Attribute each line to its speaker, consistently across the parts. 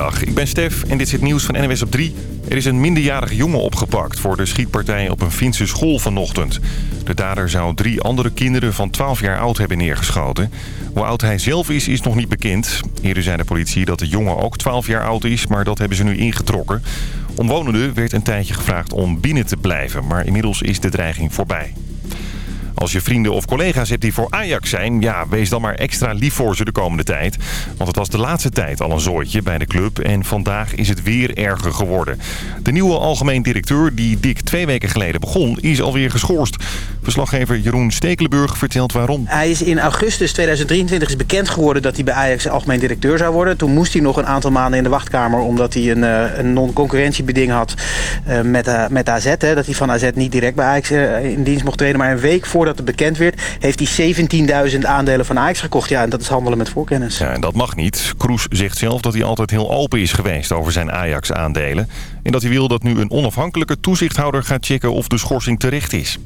Speaker 1: Goedemiddag, ik ben Stef en dit is het nieuws van NWS op 3. Er is een minderjarige jongen opgepakt voor de schietpartij op een Finse school vanochtend. De dader zou drie andere kinderen van 12 jaar oud hebben neergeschoten. Hoe oud hij zelf is, is nog niet bekend. Eerder zei de politie dat de jongen ook 12 jaar oud is, maar dat hebben ze nu ingetrokken. Omwonenden werd een tijdje gevraagd om binnen te blijven, maar inmiddels is de dreiging voorbij. Als je vrienden of collega's hebt die voor Ajax zijn... ja, wees dan maar extra lief voor ze de komende tijd. Want het was de laatste tijd al een zooitje bij de club... en vandaag is het weer erger geworden. De nieuwe algemeen directeur, die dik twee weken geleden begon... is alweer geschorst. Verslaggever Jeroen Stekelenburg vertelt waarom.
Speaker 2: Hij is in augustus 2023 is bekend geworden dat hij bij Ajax algemeen directeur zou worden. Toen moest hij nog een aantal maanden in de wachtkamer... omdat hij een, eh, een non-concurrentiebeding had uh, met, uh, met AZ. Hè, dat hij van AZ niet direct bij Ajax in dienst mocht treden. Maar een week voordat het bekend werd... heeft hij 17.000 aandelen van Ajax gekocht. Ja, en dat is handelen met voorkennis.
Speaker 1: Ja, en dat mag niet. Kroes zegt zelf dat hij altijd heel open is geweest over zijn Ajax-aandelen. En dat hij wil dat nu een onafhankelijke toezichthouder gaat checken of de schorsing terecht is.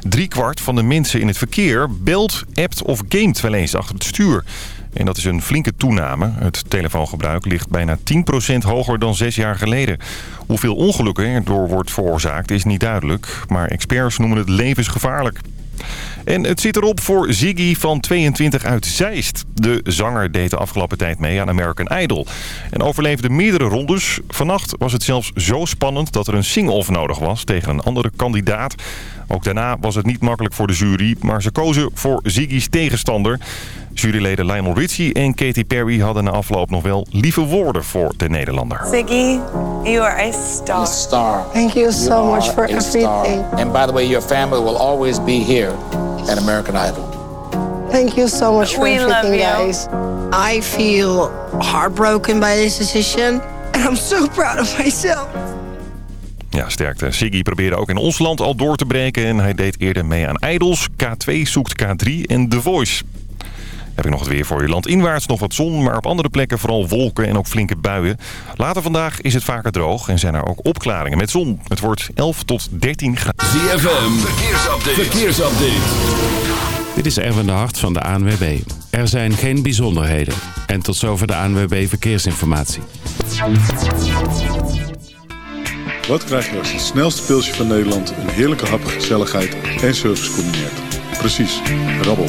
Speaker 1: Driekwart van de mensen in het verkeer belt, appt of gamet wel eens achter het stuur. En dat is een flinke toename. Het telefoongebruik ligt bijna 10% hoger dan zes jaar geleden. Hoeveel ongelukken erdoor wordt veroorzaakt is niet duidelijk. Maar experts noemen het levensgevaarlijk. En het zit erop voor Ziggy van 22 uit Zeist. De zanger deed de afgelopen tijd mee aan American Idol. En overleefde meerdere rondes. Vannacht was het zelfs zo spannend dat er een sing-off nodig was tegen een andere kandidaat. Ook daarna was het niet makkelijk voor de jury, maar ze kozen voor Ziggy's tegenstander. Juryleden Lionel Richie en Katy Perry hadden na afloop nog wel lieve woorden voor de Nederlander.
Speaker 3: Ziggy, you are a star.
Speaker 4: A star.
Speaker 5: Thank you so
Speaker 4: You
Speaker 5: much for everything.
Speaker 4: star. And by the way, your family will always be here at American Idol.
Speaker 5: Thank you so much for
Speaker 3: We love
Speaker 5: everything,
Speaker 3: you.
Speaker 5: guys. I feel heartbroken by this decision. And I'm so proud of myself.
Speaker 1: Ja, sterkte. Siggy probeerde ook in ons land al door te breken en hij deed eerder mee aan Idols. K2 zoekt K3 en The Voice. Heb ik nog het weer voor je land inwaarts, nog wat zon, maar op andere plekken vooral wolken en ook flinke buien. Later vandaag is het vaker droog en zijn er ook opklaringen met zon. Het wordt 11 tot 13 graden.
Speaker 6: ZFM, verkeersupdate. verkeersupdate.
Speaker 7: Dit is Erwin de Hart van de ANWB. Er zijn geen bijzonderheden. En tot zover de ANWB Verkeersinformatie.
Speaker 8: Wat krijg je als het snelste pilsje van Nederland een heerlijke hap, gezelligheid en service combineert? Precies, rabbel.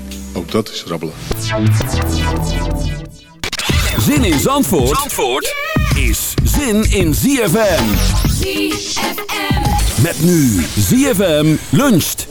Speaker 8: Ook dat is rabbelen.
Speaker 6: Zin in Zandvoort, Zandvoort is zin in ZFM.
Speaker 9: ZFM.
Speaker 6: Met nu ZFM luncht.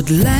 Speaker 10: het lijkt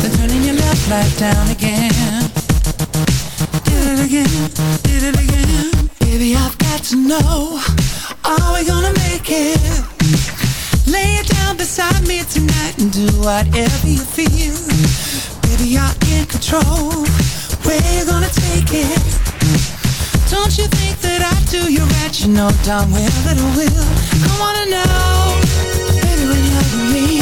Speaker 11: then turning your left light down again. Did it again, did it again. Baby, I've got to know, are we gonna make it? Lay it down beside me tonight and do whatever you feel. Baby, you're in control. Where you gonna take it? Don't you think that I do you right? You know darn well that I will. I wanna know, baby, when you're with me,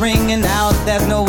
Speaker 12: ringing out, there's no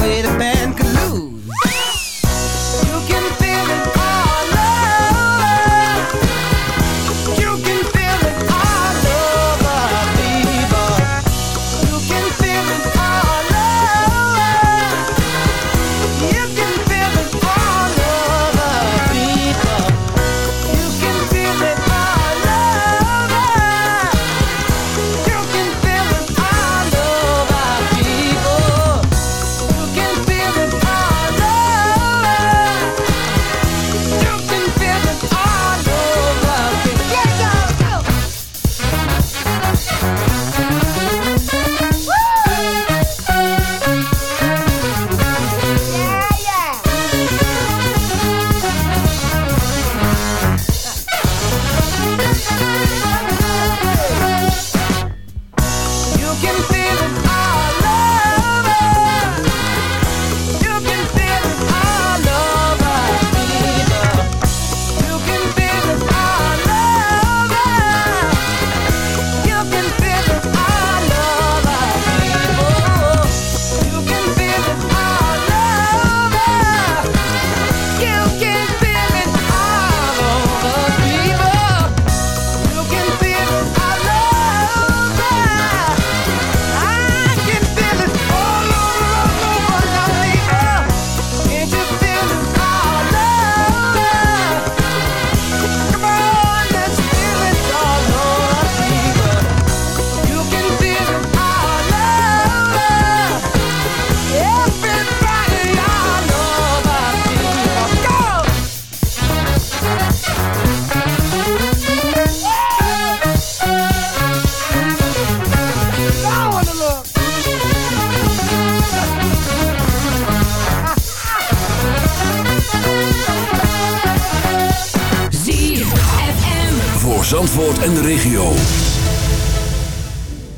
Speaker 6: En de regio.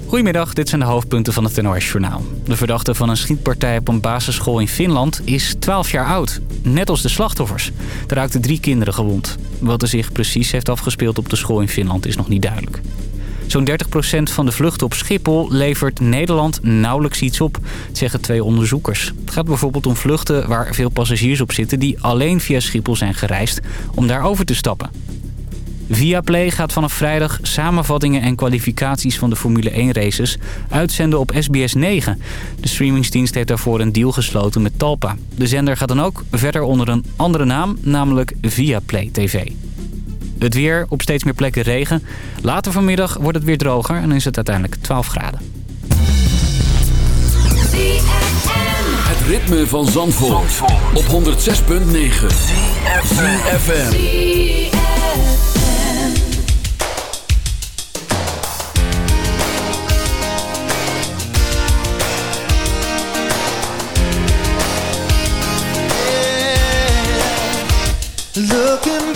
Speaker 13: Goedemiddag, dit zijn de hoofdpunten van het NOS-journaal. De verdachte van een schietpartij op een basisschool in Finland is 12 jaar oud. Net als de slachtoffers. Er raakten drie kinderen gewond. Wat er zich precies heeft afgespeeld op de school in Finland is nog niet duidelijk. Zo'n 30% van de vluchten op Schiphol levert Nederland nauwelijks iets op, zeggen twee onderzoekers. Het gaat bijvoorbeeld om vluchten waar veel passagiers op zitten die alleen via Schiphol zijn gereisd om daarover te stappen. Viaplay gaat vanaf vrijdag samenvattingen en kwalificaties van de Formule 1 races uitzenden op SBS 9. De streamingsdienst heeft daarvoor een deal gesloten met Talpa. De zender gaat dan ook verder onder een andere naam, namelijk Viaplay TV. Het weer, op steeds meer plekken regen. Later vanmiddag wordt het weer droger en is het uiteindelijk 12 graden.
Speaker 6: Het ritme van Zandvoort, op 106.9.
Speaker 12: VFM. Look at me.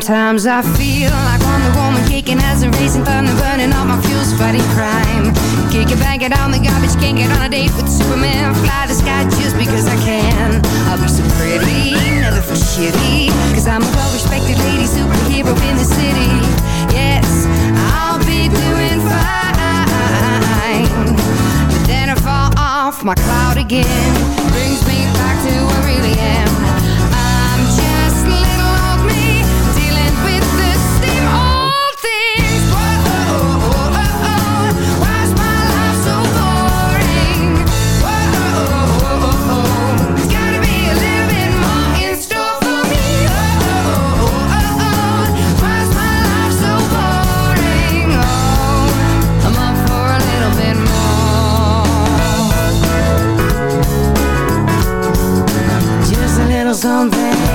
Speaker 14: Sometimes I feel something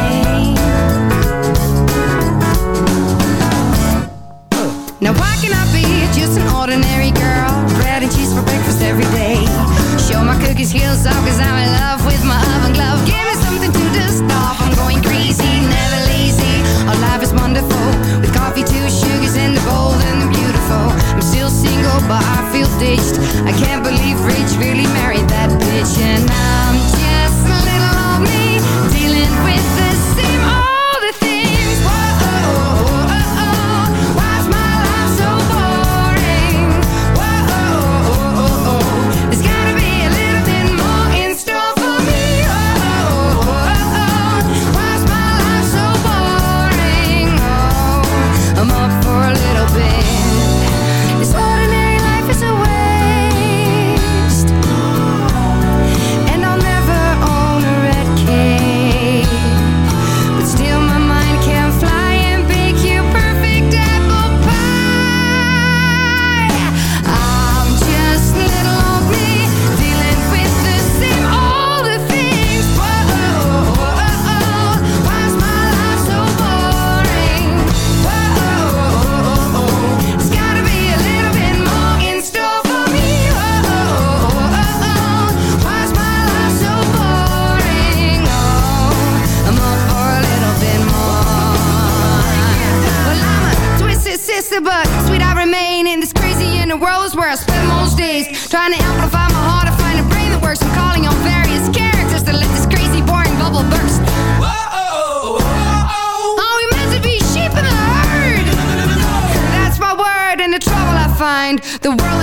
Speaker 14: mind. The world